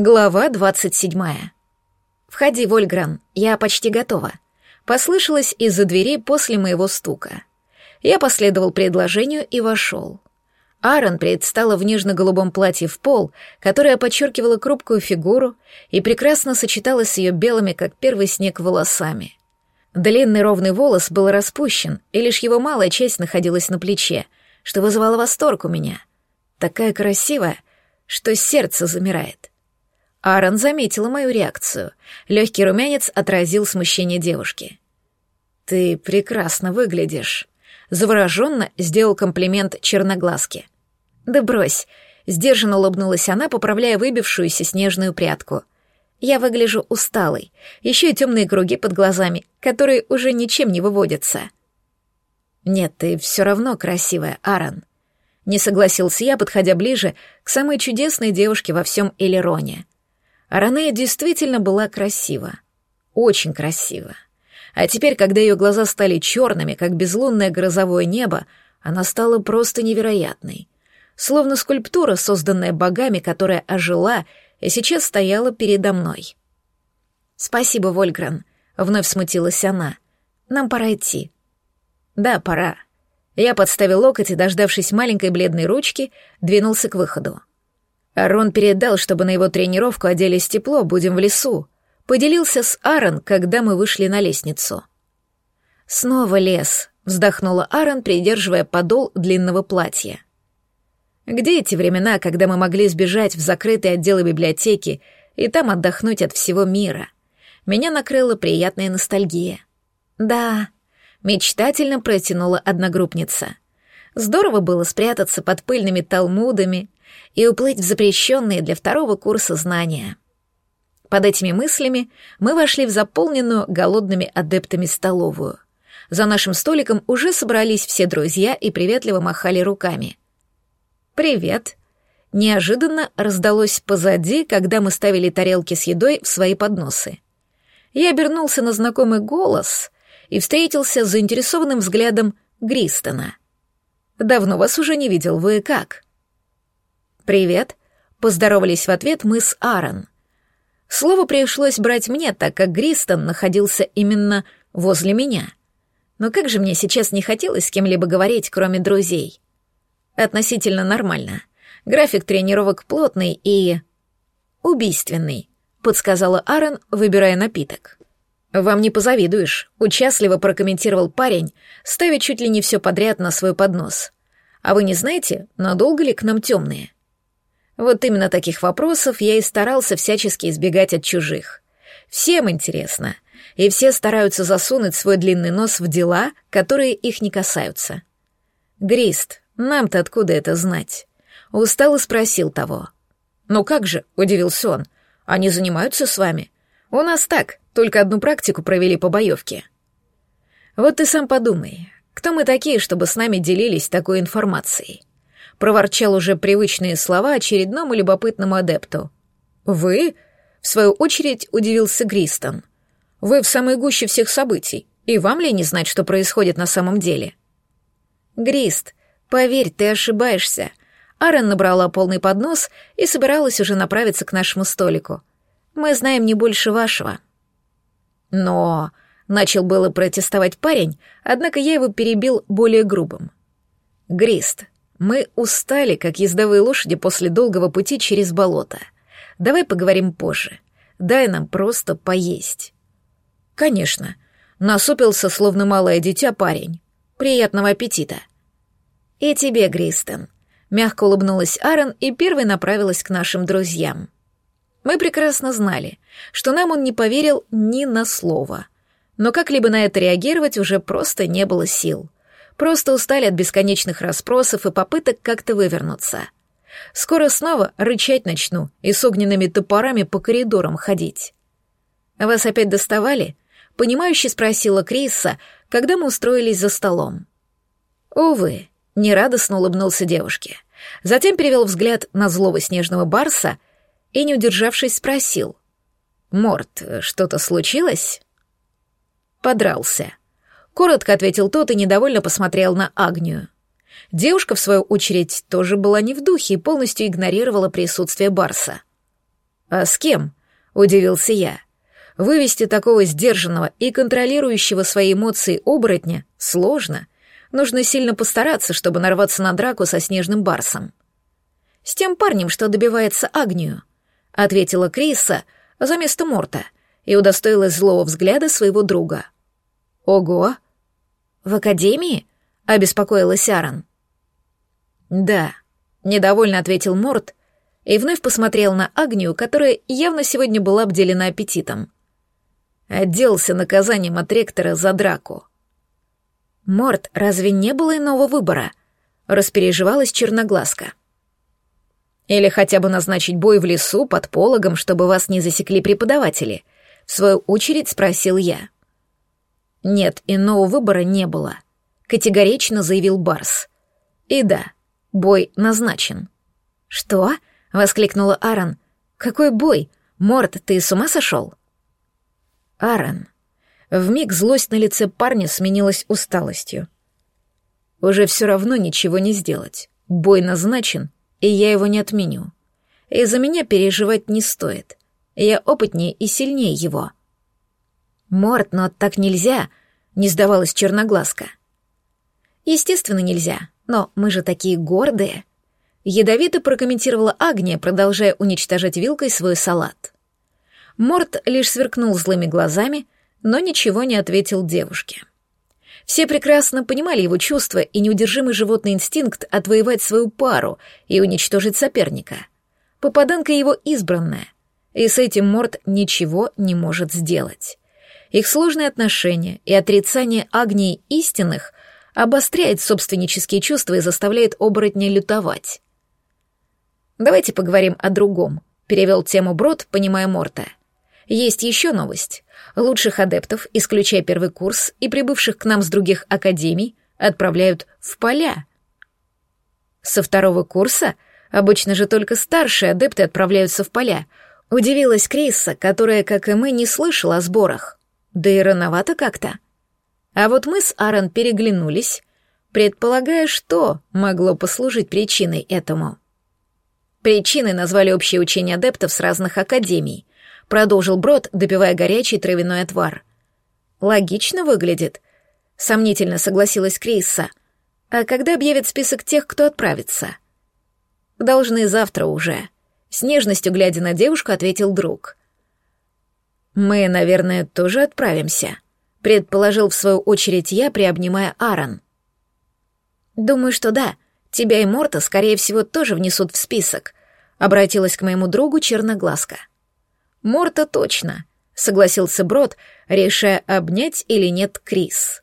Глава двадцать седьмая. «Входи, Вольгран, я почти готова», — послышалось из-за двери после моего стука. Я последовал предложению и вошел. Аарон предстала в нежно-голубом платье в пол, которое подчеркивало крупкую фигуру и прекрасно сочеталось с ее белыми, как первый снег, волосами. Длинный ровный волос был распущен, и лишь его малая часть находилась на плече, что вызывало восторг у меня. Такая красивая, что сердце замирает. Аарон заметила мою реакцию. Легкий румянец отразил смущение девушки. «Ты прекрасно выглядишь», — завороженно сделал комплимент черноглазке. «Да брось», — сдержанно улыбнулась она, поправляя выбившуюся снежную прядку. «Я выгляжу усталой, еще и темные круги под глазами, которые уже ничем не выводятся». «Нет, ты все равно красивая, Аарон», — не согласился я, подходя ближе к самой чудесной девушке во всем Элероне — Аранея действительно была красива. Очень красива. А теперь, когда ее глаза стали черными, как безлунное грозовое небо, она стала просто невероятной. Словно скульптура, созданная богами, которая ожила и сейчас стояла передо мной. «Спасибо, Вольгран», — вновь смутилась она. «Нам пора идти». «Да, пора». Я подставил локоть и, дождавшись маленькой бледной ручки, двинулся к выходу. Арон передал, чтобы на его тренировку оделись тепло, будем в лесу. Поделился с Аарон, когда мы вышли на лестницу. Снова лес, вздохнула Аарон, придерживая подол длинного платья. Где эти времена, когда мы могли сбежать в закрытые отделы библиотеки и там отдохнуть от всего мира? Меня накрыла приятная ностальгия. Да, мечтательно протянула одногруппница. Здорово было спрятаться под пыльными талмудами, и уплыть в запрещенные для второго курса знания. Под этими мыслями мы вошли в заполненную голодными адептами столовую. За нашим столиком уже собрались все друзья и приветливо махали руками. «Привет!» Неожиданно раздалось позади, когда мы ставили тарелки с едой в свои подносы. Я обернулся на знакомый голос и встретился с заинтересованным взглядом Гристона. «Давно вас уже не видел, вы как?» «Привет», — поздоровались в ответ мы с Аарон. Слово пришлось брать мне, так как Гристон находился именно возле меня. Но как же мне сейчас не хотелось с кем-либо говорить, кроме друзей. Относительно нормально. График тренировок плотный и... убийственный, подсказала Аарон, выбирая напиток. «Вам не позавидуешь», — участливо прокомментировал парень, ставя чуть ли не все подряд на свой поднос. «А вы не знаете, надолго ли к нам темные?» Вот именно таких вопросов я и старался всячески избегать от чужих. Всем интересно, и все стараются засунуть свой длинный нос в дела, которые их не касаются. «Грист, нам-то откуда это знать?» Устало спросил того. «Ну как же?» — удивился он. «Они занимаются с вами?» «У нас так, только одну практику провели по боевке». «Вот ты сам подумай, кто мы такие, чтобы с нами делились такой информацией?» Проворчал уже привычные слова очередному любопытному адепту. «Вы?» — в свою очередь удивился Гристон. «Вы в самой гуще всех событий, и вам ли не знать, что происходит на самом деле?» «Грист, поверь, ты ошибаешься». Аарон набрала полный поднос и собиралась уже направиться к нашему столику. «Мы знаем не больше вашего». «Но...» — начал было протестовать парень, однако я его перебил более грубым. «Грист, мы устали, как ездовые лошади после долгого пути через болото. Давай поговорим позже. Дай нам просто поесть. Конечно. Насупился, словно малое дитя, парень. Приятного аппетита. И тебе, Гристен. Мягко улыбнулась Аарон и первой направилась к нашим друзьям. Мы прекрасно знали, что нам он не поверил ни на слово. Но как-либо на это реагировать уже просто не было сил. Просто устали от бесконечных расспросов и попыток как-то вывернуться. Скоро снова рычать начну и с огненными топорами по коридорам ходить. «Вас опять доставали?» — понимающе спросила Криса, когда мы устроились за столом. «Увы», — нерадостно улыбнулся девушке. Затем перевел взгляд на злого снежного барса и, не удержавшись, спросил. «Морт, что-то случилось?» Подрался. Коротко ответил тот и недовольно посмотрел на Агнию. Девушка, в свою очередь, тоже была не в духе и полностью игнорировала присутствие Барса. «А с кем?» — удивился я. Вывести такого сдержанного и контролирующего свои эмоции оборотня сложно. Нужно сильно постараться, чтобы нарваться на драку со снежным барсом. «С тем парнем, что добивается Агнию», — ответила Криса за место Морта и удостоилась злого взгляда своего друга. «Ого!» «В академии?» — обеспокоилась Аарон. «Да», — недовольно ответил Морт и вновь посмотрел на Агнию, которая явно сегодня была обделена аппетитом. Отделался наказанием от ректора за драку. «Морт, разве не было иного выбора?» — распереживалась черноглазка. «Или хотя бы назначить бой в лесу под пологом, чтобы вас не засекли преподаватели?» — в свою очередь спросил я. «Нет, иного выбора не было», — категорично заявил Барс. «И да, бой назначен». «Что?» — воскликнула Аарон. «Какой бой? Морт, ты с ума сошел?» «Аарон». Вмиг злость на лице парня сменилась усталостью. «Уже все равно ничего не сделать. Бой назначен, и я его не отменю. Из-за меня переживать не стоит. Я опытнее и сильнее его». «Морт, но так нельзя», — не сдавалась черноглазка. «Естественно, нельзя, но мы же такие гордые», Ядовито прокомментировала Агния, продолжая уничтожать вилкой свой салат. Морт лишь сверкнул злыми глазами, но ничего не ответил девушке. Все прекрасно понимали его чувства и неудержимый животный инстинкт отвоевать свою пару и уничтожить соперника. Попаданка его избранная, и с этим Морт ничего не может сделать. Их сложные отношения и отрицание Агнии истинных обостряет собственнические чувства и заставляет оборотня лютовать. «Давайте поговорим о другом», — перевел тему Брод, понимая Морта. «Есть еще новость. Лучших адептов, исключая первый курс, и прибывших к нам с других академий, отправляют в поля». «Со второго курса? Обычно же только старшие адепты отправляются в поля», — удивилась Криса, которая, как и мы, не слышала о сборах. Да и рановато как-то. А вот мы с Аарон переглянулись, предполагая, что могло послужить причиной этому. Причиной назвали общее учение адептов с разных академий. Продолжил Брод, допивая горячий травяной отвар. Логично выглядит. Сомнительно согласилась Крисса. А когда объявят список тех, кто отправится? Должны завтра уже. С нежностью глядя на девушку, ответил друг. Мы, наверное, тоже отправимся, предположил в свою очередь я, приобнимая Аарон. Думаю, что да. Тебя и Морта, скорее всего, тоже внесут в список», — обратилась к моему другу Черноглазка. «Морта точно», — согласился Брод, решая, обнять или нет Крис.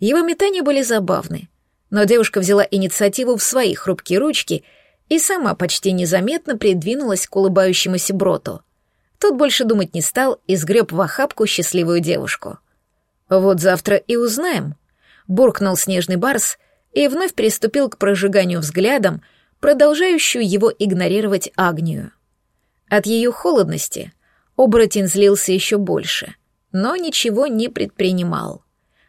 Его метания были забавны, но девушка взяла инициативу в свои хрупкие ручки и сама почти незаметно придвинулась к улыбающемуся Броту. Тот больше думать не стал и сгреб в охапку счастливую девушку. «Вот завтра и узнаем», — буркнул снежный барс и вновь приступил к прожиганию взглядом, продолжающую его игнорировать Агнию. От ее холодности оборотень злился еще больше, но ничего не предпринимал.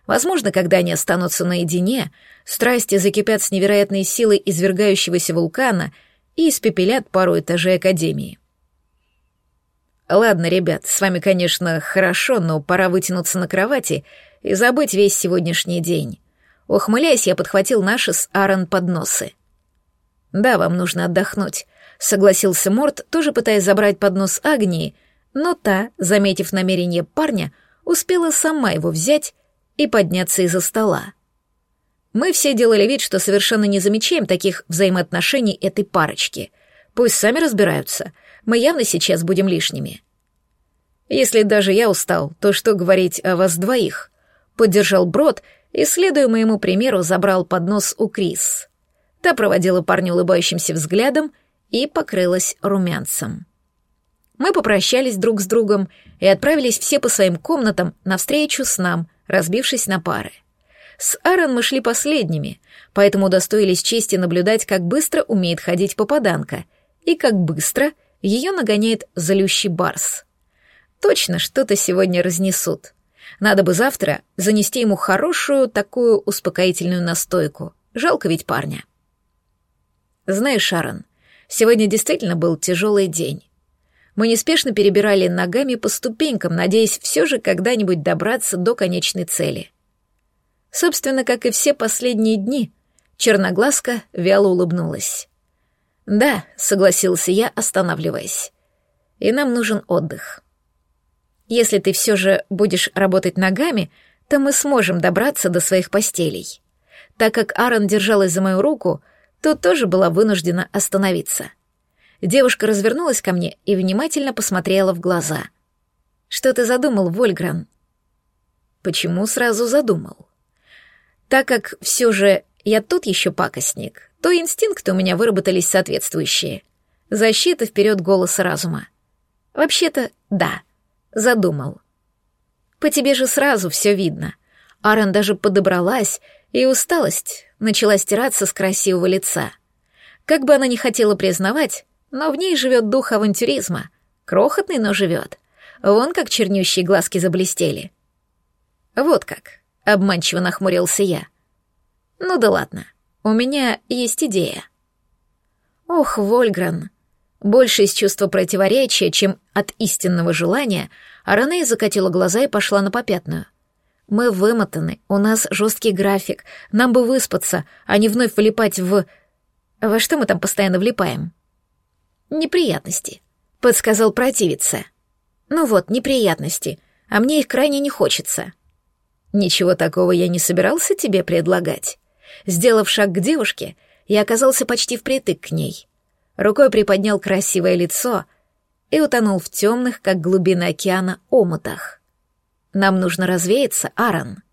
Возможно, когда они останутся наедине, страсти закипят с невероятной силой извергающегося вулкана и испепелят пару этажей Академии. «Ладно, ребят, с вами, конечно, хорошо, но пора вытянуться на кровати и забыть весь сегодняшний день. Ухмыляясь, я подхватил наши с Аарон подносы. «Да, вам нужно отдохнуть», — согласился Морт, тоже пытаясь забрать поднос Агнии, но та, заметив намерение парня, успела сама его взять и подняться из-за стола. Мы все делали вид, что совершенно не замечаем таких взаимоотношений этой парочки. Пусть сами разбираются, мы явно сейчас будем лишними. Если даже я устал, то что говорить о вас двоих? Поддержал Брод и, следуя моему примеру, забрал поднос у Крис. Та проводила парня улыбающимся взглядом и покрылась румянцем. Мы попрощались друг с другом и отправились все по своим комнатам навстречу с нам, разбившись на пары. С Аарон мы шли последними, поэтому удостоились чести наблюдать, как быстро умеет ходить попаданка и как быстро ее нагоняет залющий барс. Точно что-то сегодня разнесут. Надо бы завтра занести ему хорошую такую успокоительную настойку. Жалко ведь парня. Знаешь, Шарон, сегодня действительно был тяжелый день. Мы неспешно перебирали ногами по ступенькам, надеясь все же когда-нибудь добраться до конечной цели. Собственно, как и все последние дни, черноглазка вяло улыбнулась. «Да», — согласился я, останавливаясь. «И нам нужен отдых. Если ты все же будешь работать ногами, то мы сможем добраться до своих постелей». Так как Аарон держалась за мою руку, то тоже была вынуждена остановиться. Девушка развернулась ко мне и внимательно посмотрела в глаза. «Что ты задумал, Вольгран?» «Почему сразу задумал?» «Так как все же я тут еще пакостник, то инстинкты у меня выработались соответствующие. Защита вперед голоса разума. Вообще-то, да, задумал. По тебе же сразу все видно. Аарон даже подобралась, и усталость начала стираться с красивого лица. Как бы она ни хотела признавать, но в ней живет дух авантюризма. Крохотный, но живет. Вон как чернющие глазки заблестели. Вот как, обманчиво нахмурился я. Ну да ладно, у меня есть идея. Ох, Вольгран. Больше из чувства противоречия, чем от истинного желания, Аранея закатила глаза и пошла на попятную. Мы вымотаны, у нас жесткий график, нам бы выспаться, а не вновь влипать в... Во что мы там постоянно влипаем? Неприятности, подсказал противиться. Ну вот, неприятности, а мне их крайне не хочется. Ничего такого я не собирался тебе предлагать. Сделав шаг к девушке, я оказался почти впритык к ней. Рукой приподнял красивое лицо и утонул в темных, как глубина океана, омутах. Нам нужно развеяться, Аарон.